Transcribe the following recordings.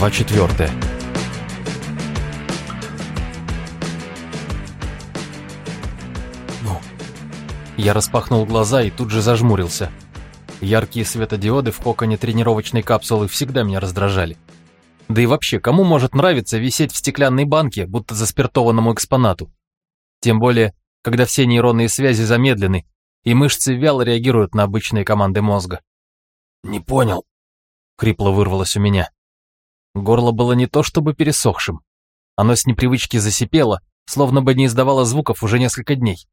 Глава четвертая. Ну. Я распахнул глаза и тут же зажмурился. Яркие светодиоды в коконе тренировочной капсулы всегда меня раздражали. Да и вообще, кому может нравиться висеть в стеклянной банке, будто заспиртованному экспонату? Тем более, когда все нейронные связи замедлены, и мышцы вяло реагируют на обычные команды мозга. «Не понял», — хрипло вырвалось у меня. Горло было не то чтобы пересохшим. Оно с непривычки засипело, словно бы не издавало звуков уже несколько дней.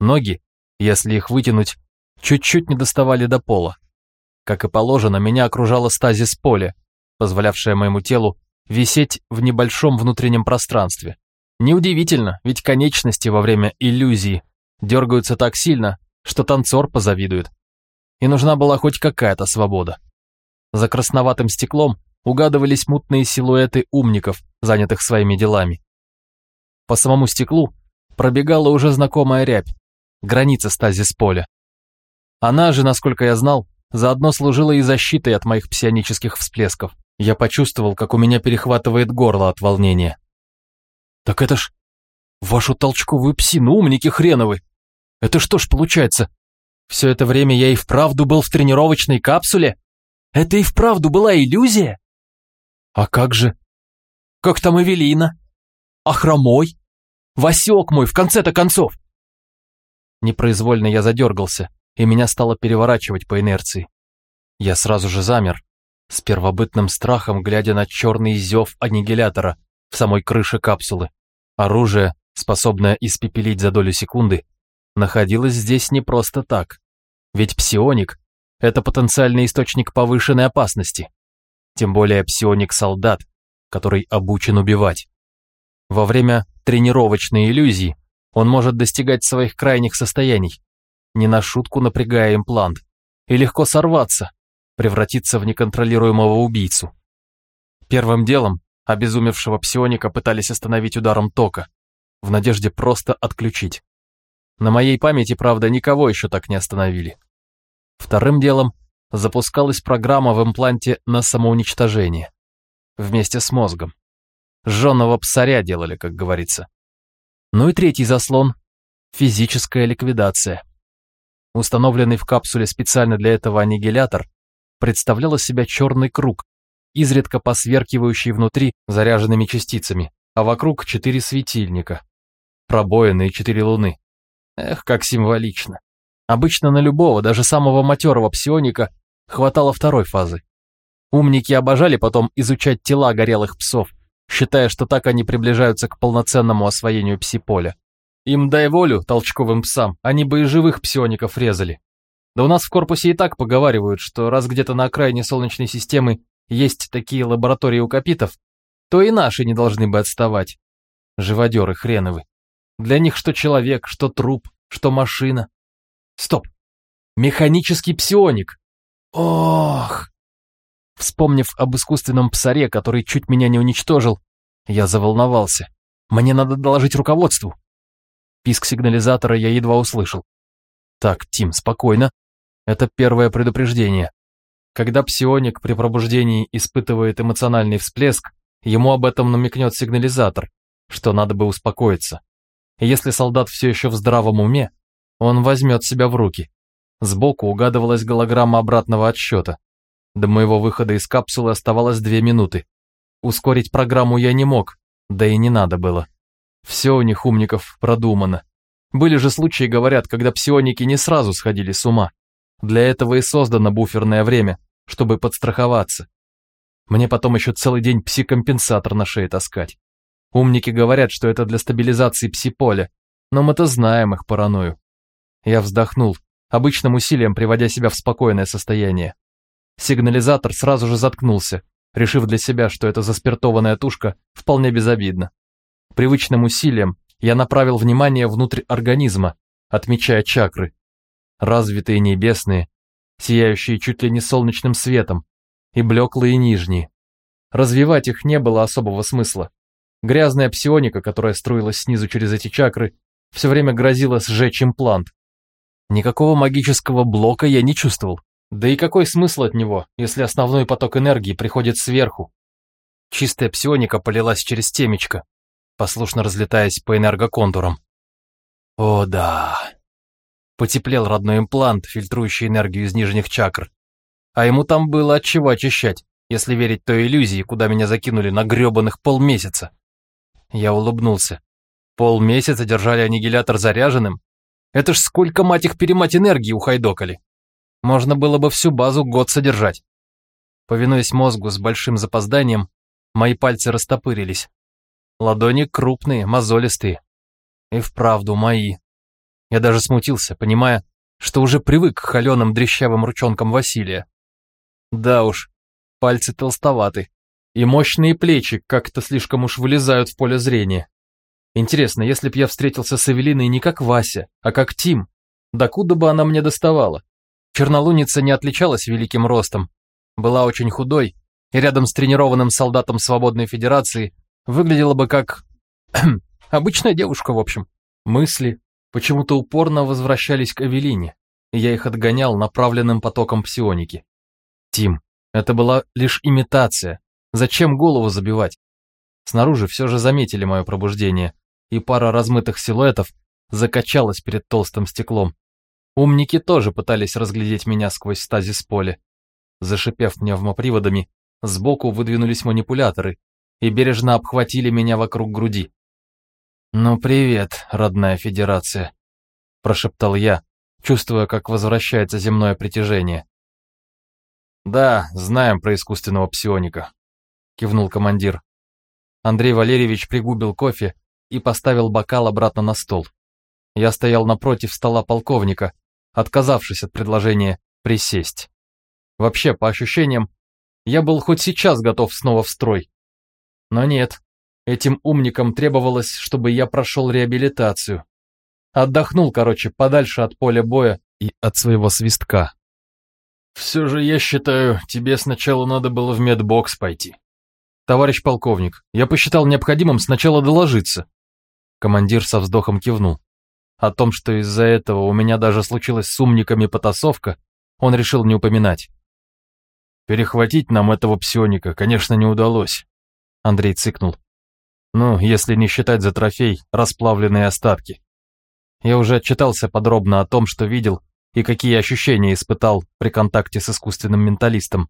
Ноги, если их вытянуть, чуть-чуть не доставали до пола. Как и положено, меня окружало стазис поля, позволявшее моему телу висеть в небольшом внутреннем пространстве. Неудивительно, ведь конечности во время иллюзии дергаются так сильно, что танцор позавидует. И нужна была хоть какая-то свобода. За красноватым стеклом угадывались мутные силуэты умников, занятых своими делами. По самому стеклу пробегала уже знакомая рябь, граница стазис поля. Она же, насколько я знал, заодно служила и защитой от моих псионических всплесков. Я почувствовал, как у меня перехватывает горло от волнения. «Так это ж вашу толчковую псину, умники хреновы! Это что ж получается? Все это время я и вправду был в тренировочной капсуле? Это и вправду была иллюзия? А как же? Как там Эвелина? А хромой? Васек мой, в конце-то концов! Непроизвольно я задергался, и меня стало переворачивать по инерции. Я сразу же замер, с первобытным страхом глядя на черный зев аннигилятора в самой крыше капсулы. Оружие, способное испепелить за долю секунды, находилось здесь не просто так. Ведь псионик — это потенциальный источник повышенной опасности тем более псионик-солдат, который обучен убивать. Во время тренировочной иллюзии он может достигать своих крайних состояний, не на шутку напрягая имплант, и легко сорваться, превратиться в неконтролируемого убийцу. Первым делом обезумевшего псионика пытались остановить ударом тока, в надежде просто отключить. На моей памяти, правда, никого еще так не остановили. Вторым делом запускалась программа в импланте на самоуничтожение. Вместе с мозгом. Жженого псаря делали, как говорится. Ну и третий заслон – физическая ликвидация. Установленный в капсуле специально для этого аннигилятор представлял из себя черный круг, изредка посверкивающий внутри заряженными частицами, а вокруг четыре светильника, пробоины четыре луны. Эх, как символично. Обычно на любого, даже самого матерого псионика, хватало второй фазы. Умники обожали потом изучать тела горелых псов, считая, что так они приближаются к полноценному освоению псиполя. Им дай волю, толчковым псам, они бы и живых псиоников резали. Да у нас в корпусе и так поговаривают, что раз где-то на окраине Солнечной системы есть такие лаборатории у капитов, то и наши не должны бы отставать. Живодеры хреновы. Для них что человек, что труп, что машина. Стоп! Механический псионик! Ох! Вспомнив об искусственном псаре, который чуть меня не уничтожил, я заволновался. Мне надо доложить руководству. Писк сигнализатора я едва услышал. Так, Тим, спокойно. Это первое предупреждение. Когда псионик при пробуждении испытывает эмоциональный всплеск, ему об этом намекнет сигнализатор, что надо бы успокоиться. Если солдат все еще в здравом уме, он возьмет себя в руки. Сбоку угадывалась голограмма обратного отсчета. До моего выхода из капсулы оставалось две минуты. Ускорить программу я не мог, да и не надо было. Все у них умников продумано. Были же случаи, говорят, когда псионики не сразу сходили с ума. Для этого и создано буферное время, чтобы подстраховаться. Мне потом еще целый день псикомпенсатор на шее таскать. Умники говорят, что это для стабилизации псиполя, но мы-то знаем их паранойю. Я вздохнул, обычным усилием приводя себя в спокойное состояние. Сигнализатор сразу же заткнулся, решив для себя, что эта заспиртованная тушка вполне безобидна. Привычным усилием я направил внимание внутрь организма, отмечая чакры. Развитые небесные, сияющие чуть ли не солнечным светом, и блеклые нижние. Развивать их не было особого смысла. Грязная псионика, которая струилась снизу через эти чакры, все время грозила сжечь имплант, Никакого магического блока я не чувствовал. Да и какой смысл от него, если основной поток энергии приходит сверху? Чистая псионика полилась через темечко, послушно разлетаясь по энергоконтурам. О да. Потеплел родной имплант, фильтрующий энергию из нижних чакр. А ему там было от чего очищать, если верить той иллюзии, куда меня закинули на грёбаных полмесяца. Я улыбнулся. Полмесяца держали аннигилятор заряженным? Это ж сколько, мать их, перемать энергии ухайдокали. Можно было бы всю базу год содержать. Повинуясь мозгу с большим запозданием, мои пальцы растопырились. Ладони крупные, мозолистые. И вправду мои. Я даже смутился, понимая, что уже привык к холеным дрещавым ручонкам Василия. Да уж, пальцы толстоваты. И мощные плечи как-то слишком уж вылезают в поле зрения. Интересно, если б я встретился с Эвелиной не как Вася, а как Тим, докуда бы она мне доставала? Чернолуница не отличалась великим ростом, была очень худой, и рядом с тренированным солдатом Свободной Федерации выглядела бы как... обычная девушка, в общем. Мысли почему-то упорно возвращались к Эвелине, и я их отгонял направленным потоком псионики. Тим, это была лишь имитация. Зачем голову забивать? Снаружи все же заметили мое пробуждение, и пара размытых силуэтов закачалась перед толстым стеклом. Умники тоже пытались разглядеть меня сквозь стазис поля. Зашипев пневмоприводами, сбоку выдвинулись манипуляторы и бережно обхватили меня вокруг груди. «Ну привет, родная федерация», – прошептал я, чувствуя, как возвращается земное притяжение. «Да, знаем про искусственного псионика», – кивнул командир. Андрей Валерьевич пригубил кофе и поставил бокал обратно на стол. Я стоял напротив стола полковника, отказавшись от предложения присесть. Вообще, по ощущениям, я был хоть сейчас готов снова в строй. Но нет, этим умникам требовалось, чтобы я прошел реабилитацию. Отдохнул, короче, подальше от поля боя и от своего свистка. Все же, я считаю, тебе сначала надо было в медбокс пойти. Товарищ полковник, я посчитал необходимым сначала доложиться. Командир со вздохом кивнул. О том, что из-за этого у меня даже случилась с умниками потасовка, он решил не упоминать. Перехватить нам этого псионика, конечно, не удалось. Андрей цыкнул. Ну, если не считать за трофей расплавленные остатки. Я уже отчитался подробно о том, что видел и какие ощущения испытал при контакте с искусственным менталистом.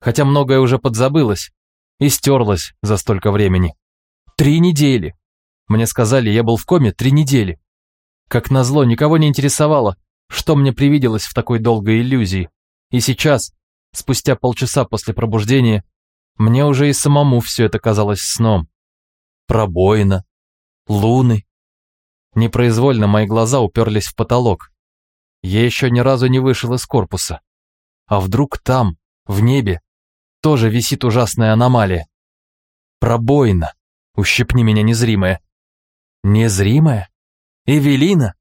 Хотя многое уже подзабылось и стерлось за столько времени. Три недели. Мне сказали, я был в коме три недели. Как назло, никого не интересовало, что мне привиделось в такой долгой иллюзии. И сейчас, спустя полчаса после пробуждения, мне уже и самому все это казалось сном. Пробоина, луны. Непроизвольно мои глаза уперлись в потолок. Я еще ни разу не вышел из корпуса. А вдруг там, в небе, тоже висит ужасная аномалия? Пробоина, ущипни меня незримая. Незримая? Эвелина?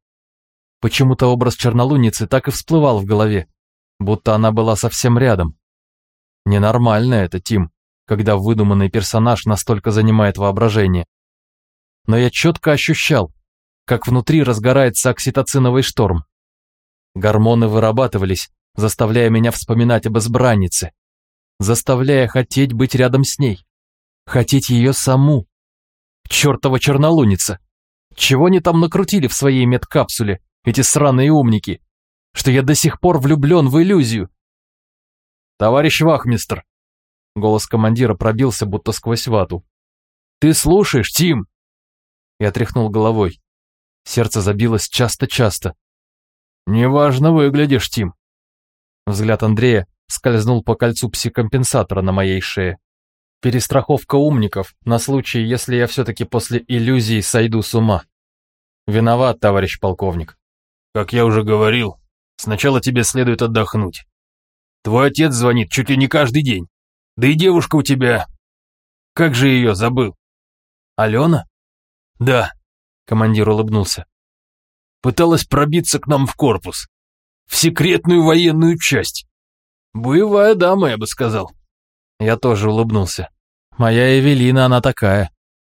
Почему-то образ чернолуницы так и всплывал в голове, будто она была совсем рядом. Ненормально это, Тим, когда выдуманный персонаж настолько занимает воображение. Но я четко ощущал, как внутри разгорается окситоциновый шторм. Гормоны вырабатывались, заставляя меня вспоминать об избраннице, заставляя хотеть быть рядом с ней, хотеть ее саму. Чертова чернолуница! Чего они там накрутили в своей медкапсуле, эти сраные умники, что я до сих пор влюблен в иллюзию? Товарищ Вахмистр, голос командира пробился будто сквозь вату. Ты слушаешь, Тим? Я тряхнул головой. Сердце забилось часто-часто. Неважно выглядишь, Тим. Взгляд Андрея скользнул по кольцу псикомпенсатора на моей шее. Перестраховка умников на случай, если я все-таки после иллюзий сойду с ума. Виноват, товарищ полковник. Как я уже говорил, сначала тебе следует отдохнуть. Твой отец звонит чуть ли не каждый день. Да и девушка у тебя... Как же ее забыл? Алена? Да, командир улыбнулся. Пыталась пробиться к нам в корпус. В секретную военную часть. Боевая дама, я бы сказал. Я тоже улыбнулся. Моя Эвелина, она такая.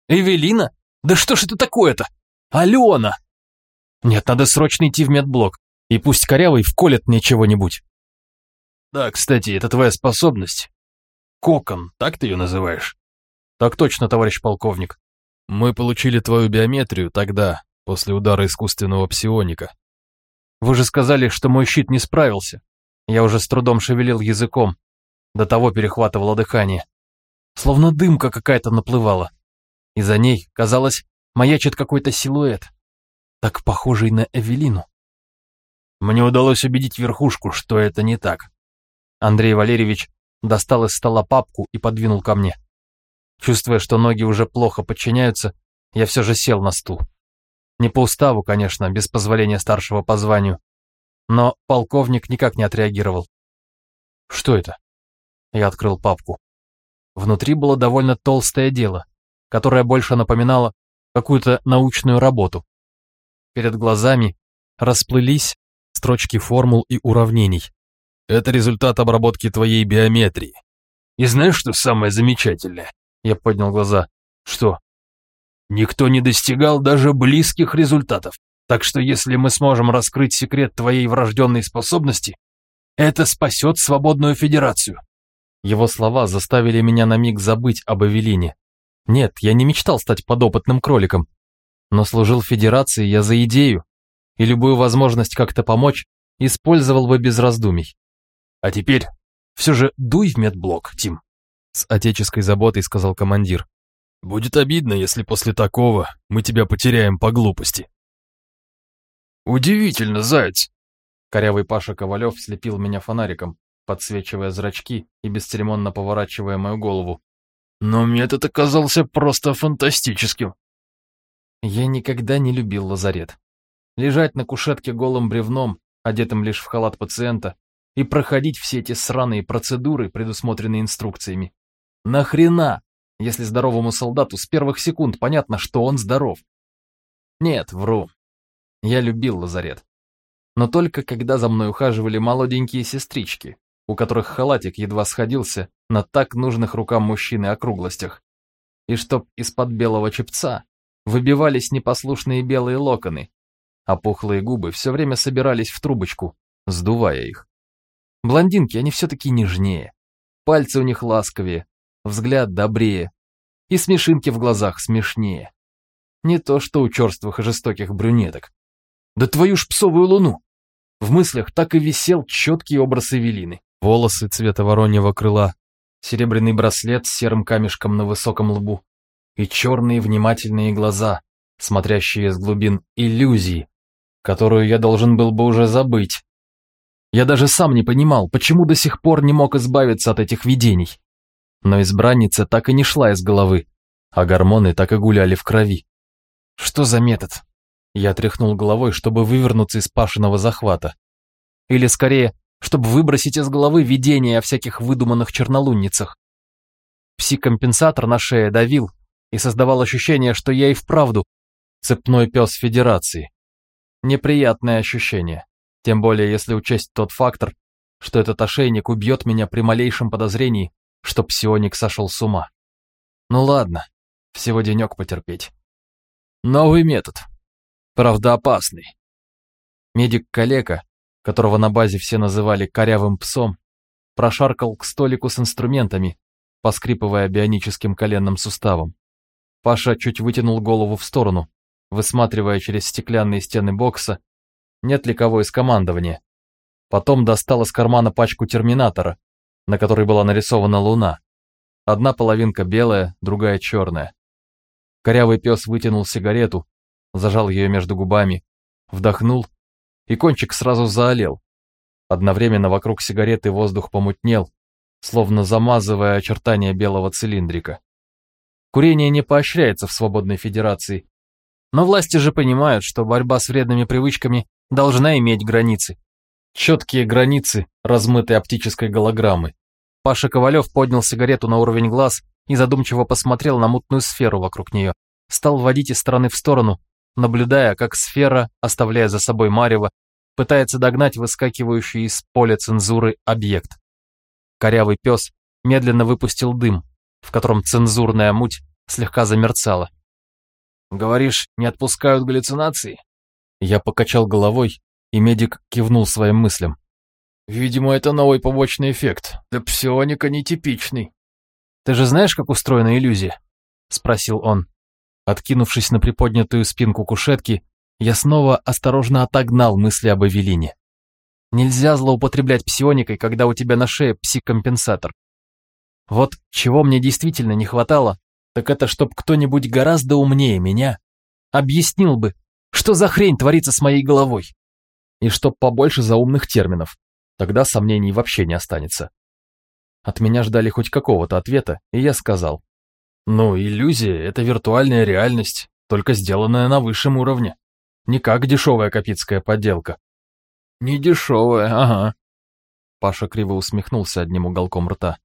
Эвелина? Да что ж это такое-то? Алена! Нет, надо срочно идти в медблок. И пусть корявый вколет мне чего-нибудь. Да, кстати, это твоя способность. Кокон, так ты ее называешь? Так точно, товарищ полковник. Мы получили твою биометрию тогда, после удара искусственного псионика. Вы же сказали, что мой щит не справился. Я уже с трудом шевелил языком. До того перехватывало дыхание. Словно дымка какая-то наплывала. И за ней, казалось, маячит какой-то силуэт. Так похожий на Эвелину. Мне удалось убедить верхушку, что это не так. Андрей Валерьевич достал из стола папку и подвинул ко мне. Чувствуя, что ноги уже плохо подчиняются, я все же сел на стул. Не по уставу, конечно, без позволения старшего по званию. Но полковник никак не отреагировал. Что это? Я открыл папку. Внутри было довольно толстое дело, которое больше напоминало какую-то научную работу. Перед глазами расплылись строчки формул и уравнений. Это результат обработки твоей биометрии. И знаешь, что самое замечательное? Я поднял глаза. Что? Никто не достигал даже близких результатов. Так что если мы сможем раскрыть секрет твоей врожденной способности, это спасет свободную федерацию. Его слова заставили меня на миг забыть об Эвелине. Нет, я не мечтал стать подопытным кроликом. Но служил федерации я за идею, и любую возможность как-то помочь использовал бы без раздумий. А теперь все же дуй в медблок, Тим. С отеческой заботой сказал командир. Будет обидно, если после такого мы тебя потеряем по глупости. Удивительно, заяц. Корявый Паша Ковалев слепил меня фонариком, подсвечивая зрачки и бесцеремонно поворачивая мою голову. Но метод оказался просто фантастическим. Я никогда не любил лазарет. Лежать на кушетке голым бревном, одетым лишь в халат пациента, и проходить все эти сраные процедуры, предусмотренные инструкциями, Нахрена, если здоровому солдату с первых секунд понятно, что он здоров? Нет, вру. Я любил лазарет. Но только когда за мной ухаживали молоденькие сестрички, у которых халатик едва сходился на так нужных рукам мужчины округлостях. И чтоб из-под белого чепца выбивались непослушные белые локоны, а пухлые губы все время собирались в трубочку, сдувая их. Блондинки, они все-таки нежнее, пальцы у них ласковее, взгляд добрее, и смешинки в глазах смешнее. Не то что у черствых и жестоких брюнеток. Да твою ж псовую луну! В мыслях так и висел четкий образ Эвелины. Волосы цвета вороньего крыла, серебряный браслет с серым камешком на высоком лбу и черные внимательные глаза, смотрящие с глубин иллюзии, которую я должен был бы уже забыть. Я даже сам не понимал, почему до сих пор не мог избавиться от этих видений но избранница так и не шла из головы, а гормоны так и гуляли в крови. Что за метод? Я тряхнул головой, чтобы вывернуться из Пашиного захвата. Или скорее, чтобы выбросить из головы видение о всяких выдуманных чернолунницах. Пси-компенсатор на шее давил и создавал ощущение, что я и вправду цепной пес Федерации. Неприятное ощущение, тем более если учесть тот фактор, что этот ошейник убьет меня при малейшем подозрении, что псионик сошел с ума. Ну ладно, всего денек потерпеть. Новый метод. Правда опасный. Медик-калека, которого на базе все называли корявым псом, прошаркал к столику с инструментами, поскрипывая бионическим коленным суставом. Паша чуть вытянул голову в сторону, высматривая через стеклянные стены бокса, нет ли кого из командования. Потом достал из кармана пачку терминатора, на которой была нарисована луна. Одна половинка белая, другая черная. Корявый пес вытянул сигарету, зажал ее между губами, вдохнул, и кончик сразу заолел. Одновременно вокруг сигареты воздух помутнел, словно замазывая очертания белого цилиндрика. Курение не поощряется в Свободной Федерации, но власти же понимают, что борьба с вредными привычками должна иметь границы. Четкие границы, размытые оптической голограммы. Паша Ковалев поднял сигарету на уровень глаз и задумчиво посмотрел на мутную сферу вокруг нее. Стал водить из стороны в сторону, наблюдая, как сфера, оставляя за собой марево, пытается догнать выскакивающий из поля цензуры объект. Корявый пес медленно выпустил дым, в котором цензурная муть слегка замерцала. «Говоришь, не отпускают галлюцинации?» Я покачал головой, и медик кивнул своим мыслям. «Видимо, это новый побочный эффект. Для псионика нетипичный. Ты же знаешь, как устроена иллюзия? — спросил он. Откинувшись на приподнятую спинку кушетки, я снова осторожно отогнал мысли об Эвелине. Нельзя злоупотреблять псионикой, когда у тебя на шее псикомпенсатор. Вот чего мне действительно не хватало, так это чтоб кто-нибудь гораздо умнее меня объяснил бы, что за хрень творится с моей головой. И чтоб побольше заумных терминов, тогда сомнений вообще не останется. От меня ждали хоть какого-то ответа, и я сказал. Ну, иллюзия — это виртуальная реальность, только сделанная на высшем уровне. Не как дешевая копитская подделка. Не дешевая, ага. Паша криво усмехнулся одним уголком рта.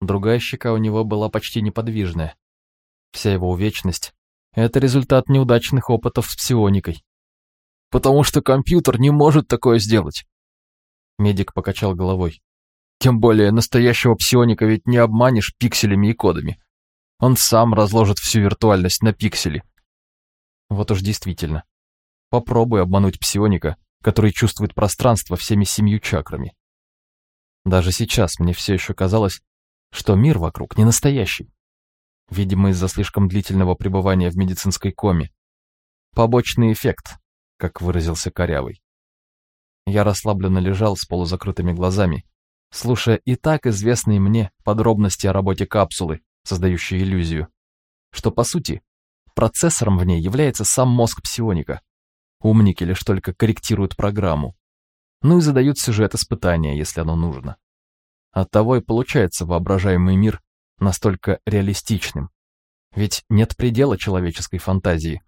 Другая щека у него была почти неподвижная. Вся его увечность — это результат неудачных опытов с псионикой. Потому что компьютер не может такое сделать. Медик покачал головой. Тем более настоящего псионика ведь не обманешь пикселями и кодами. Он сам разложит всю виртуальность на пиксели. Вот уж действительно. Попробуй обмануть псионика, который чувствует пространство всеми семью чакрами. Даже сейчас мне все еще казалось, что мир вокруг не настоящий. Видимо, из-за слишком длительного пребывания в медицинской коме. Побочный эффект, как выразился Корявый. Я расслабленно лежал с полузакрытыми глазами, слушая и так известные мне подробности о работе капсулы, создающей иллюзию, что, по сути, процессором в ней является сам мозг псионика. Умники лишь только корректируют программу. Ну и задают сюжет испытания, если оно нужно. Оттого и получается воображаемый мир настолько реалистичным. Ведь нет предела человеческой фантазии.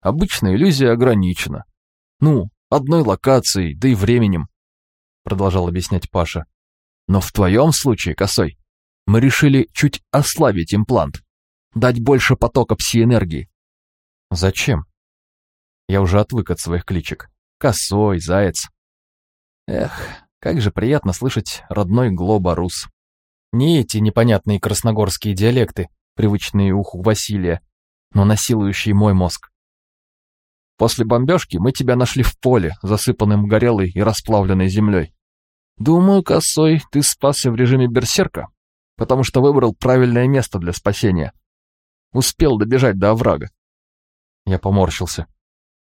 Обычная иллюзия ограничена. Ну, одной локацией, да и временем, продолжал объяснять Паша. Но в твоем случае, Косой, мы решили чуть ослабить имплант, дать больше потока пси-энергии. Зачем? Я уже отвык от своих кличек. Косой, заяц. Эх, как же приятно слышать родной глобарус. Не эти непонятные красногорские диалекты, привычные уху Василия, но насилующие мой мозг. После бомбежки мы тебя нашли в поле, засыпанным горелой и расплавленной землей. Думаю, косой, ты спасся в режиме берсерка, потому что выбрал правильное место для спасения. Успел добежать до оврага. Я поморщился.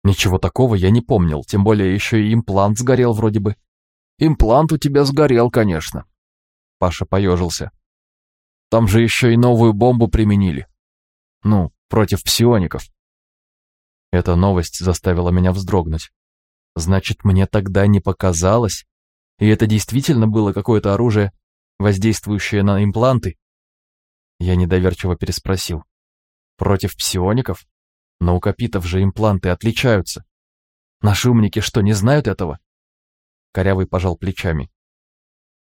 Ничего такого я не помнил, тем более еще и имплант сгорел вроде бы. Имплант у тебя сгорел, конечно. Паша поежился. Там же еще и новую бомбу применили. Ну, против псиоников. Эта новость заставила меня вздрогнуть. Значит, мне тогда не показалось, и это действительно было какое-то оружие, воздействующее на импланты? Я недоверчиво переспросил. Против псиоников? Но у капитов же импланты отличаются. Наши умники что, не знают этого? Корявый пожал плечами.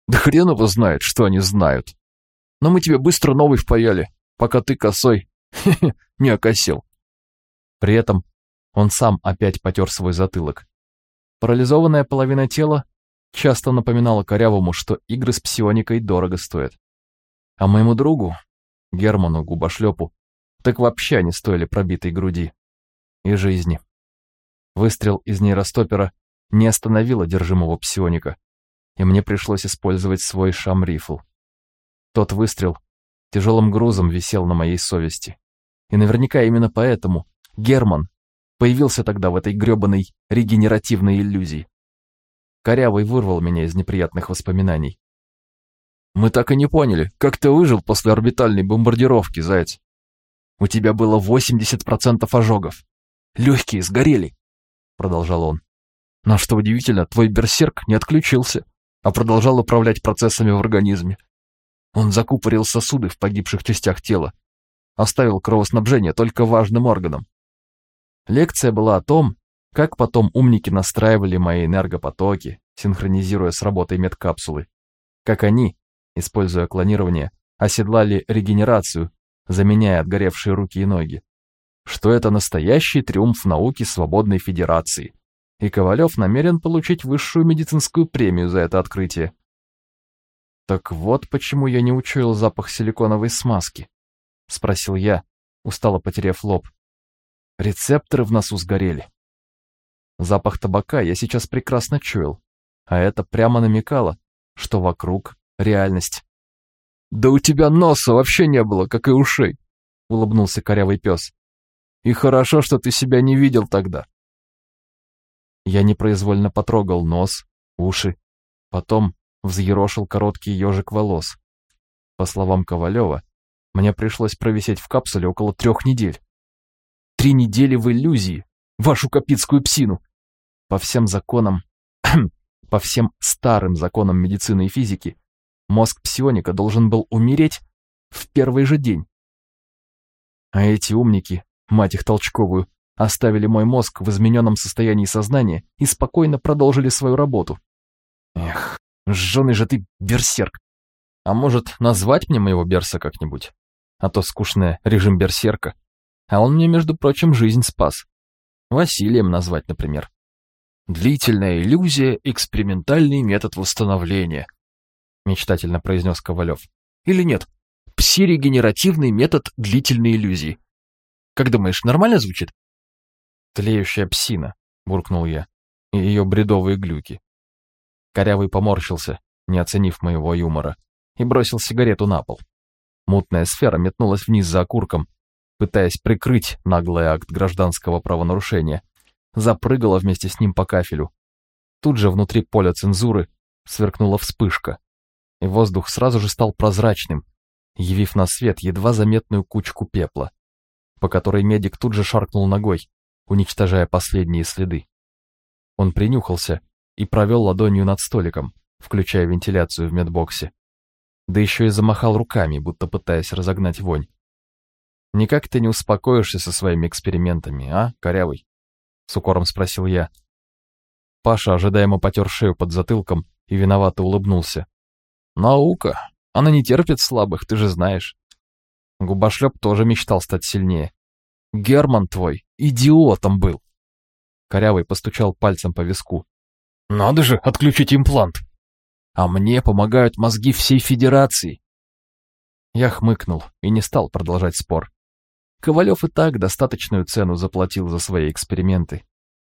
Да хрен его знает, что они знают. Но мы тебе быстро новый впаяли, пока ты косой не окосил. При этом он сам опять потер свой затылок. Парализованная половина тела часто напоминала Корявому, что игры с псионикой дорого стоят. А моему другу, Герману Губошлепу, так вообще они стоили пробитой груди. И жизни. Выстрел из нейростопера не остановил одержимого псионика, и мне пришлось использовать свой шамрифл. Тот выстрел тяжелым грузом висел на моей совести. И наверняка именно поэтому Герман появился тогда в этой грёбаной регенеративной иллюзии. Корявый вырвал меня из неприятных воспоминаний. «Мы так и не поняли, как ты выжил после орбитальной бомбардировки, Заяц? У тебя было 80% ожогов. Легкие сгорели», — продолжал он. «Но что удивительно, твой берсерк не отключился, а продолжал управлять процессами в организме. Он закупорил сосуды в погибших частях тела, оставил кровоснабжение только важным органам. Лекция была о том, как потом умники настраивали мои энергопотоки, синхронизируя с работой медкапсулы. Как они, используя клонирование, оседлали регенерацию, заменяя отгоревшие руки и ноги. Что это настоящий триумф науки свободной федерации. И Ковалев намерен получить высшую медицинскую премию за это открытие. «Так вот почему я не учуял запах силиконовой смазки», — спросил я, устало потеряв лоб. Рецепторы в носу сгорели. Запах табака я сейчас прекрасно чуял, а это прямо намекало, что вокруг реальность. «Да у тебя носа вообще не было, как и ушей!» — улыбнулся корявый пес. «И хорошо, что ты себя не видел тогда». Я непроизвольно потрогал нос, уши, потом взъерошил короткий ежик волос. По словам Ковалева, мне пришлось провисеть в капсуле около трех недель. Три недели в иллюзии, вашу капитскую псину. По всем законам, по всем старым законам медицины и физики, мозг псионика должен был умереть в первый же день. А эти умники, мать их толчковую, оставили мой мозг в измененном состоянии сознания и спокойно продолжили свою работу. Эх, жженый же ты берсерк. А может, назвать мне моего берса как-нибудь? А то скучный режим берсерка. А он мне, между прочим, жизнь спас. Василием назвать, например. Длительная иллюзия — экспериментальный метод восстановления, мечтательно произнес Ковалев. Или нет, псирегенеративный метод длительной иллюзии. Как думаешь, нормально звучит? Тлеющая псина, буркнул я, и ее бредовые глюки. Корявый поморщился, не оценив моего юмора, и бросил сигарету на пол. Мутная сфера метнулась вниз за окурком, пытаясь прикрыть наглый акт гражданского правонарушения, запрыгала вместе с ним по кафелю. Тут же внутри поля цензуры сверкнула вспышка, и воздух сразу же стал прозрачным, явив на свет едва заметную кучку пепла, по которой медик тут же шаркнул ногой, уничтожая последние следы. Он принюхался и провел ладонью над столиком, включая вентиляцию в медбоксе. Да еще и замахал руками, будто пытаясь разогнать вонь. «Никак ты не успокоишься со своими экспериментами, а, корявый?» С укором спросил я. Паша ожидаемо потер шею под затылком и виновато улыбнулся. «Наука. Она не терпит слабых, ты же знаешь». Губошлеп тоже мечтал стать сильнее. «Герман твой идиотом был!» Корявый постучал пальцем по виску. «Надо же отключить имплант!» «А мне помогают мозги всей Федерации!» Я хмыкнул и не стал продолжать спор. Ковалев и так достаточную цену заплатил за свои эксперименты,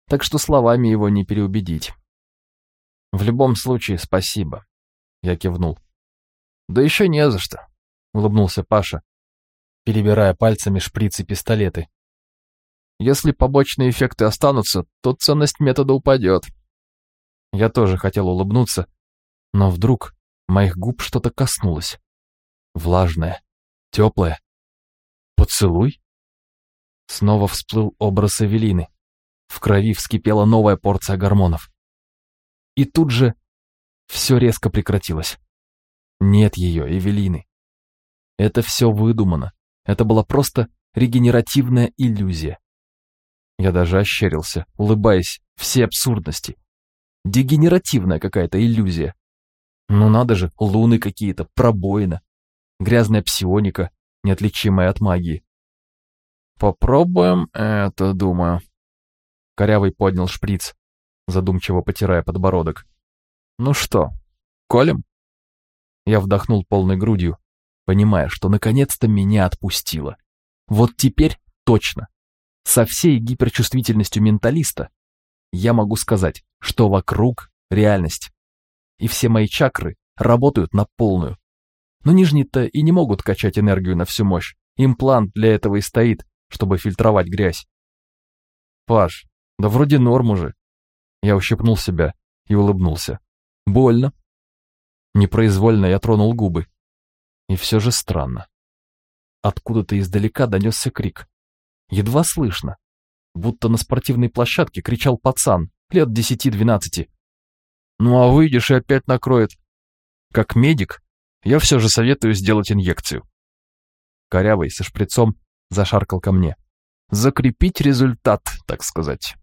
так что словами его не переубедить. «В любом случае, спасибо», — я кивнул. «Да еще не за что», — улыбнулся Паша, перебирая пальцами шприцы пистолеты. «Если побочные эффекты останутся, то ценность метода упадет». Я тоже хотел улыбнуться, но вдруг моих губ что-то коснулось. Влажное, теплое. Поцелуй? Снова всплыл образ Эвелины. В крови вскипела новая порция гормонов. И тут же все резко прекратилось. Нет ее, Эвелины. Это все выдумано. Это была просто регенеративная иллюзия. Я даже ощерился, улыбаясь все абсурдности. Дегенеративная какая-то иллюзия. Ну надо же, луны какие-то, пробоина, грязная псионика, неотличимая от магии. Попробуем это, думаю. Корявый поднял шприц, задумчиво потирая подбородок. Ну что, колем? Я вдохнул полной грудью, понимая, что наконец-то меня отпустило. Вот теперь точно. Со всей гиперчувствительностью менталиста я могу сказать, что вокруг реальность. И все мои чакры работают на полную. Но нижние-то и не могут качать энергию на всю мощь. Имплант для этого и стоит, чтобы фильтровать грязь. Паш, да вроде норм уже. Я ущипнул себя и улыбнулся. Больно. Непроизвольно я тронул губы. И все же странно. Откуда-то издалека донесся крик. Едва слышно. Будто на спортивной площадке кричал пацан, лет десяти-двенадцати. Ну а выйдешь и опять накроет. Как медик, я все же советую сделать инъекцию. Корявый со шприцом зашаркал ко мне. Закрепить результат, так сказать.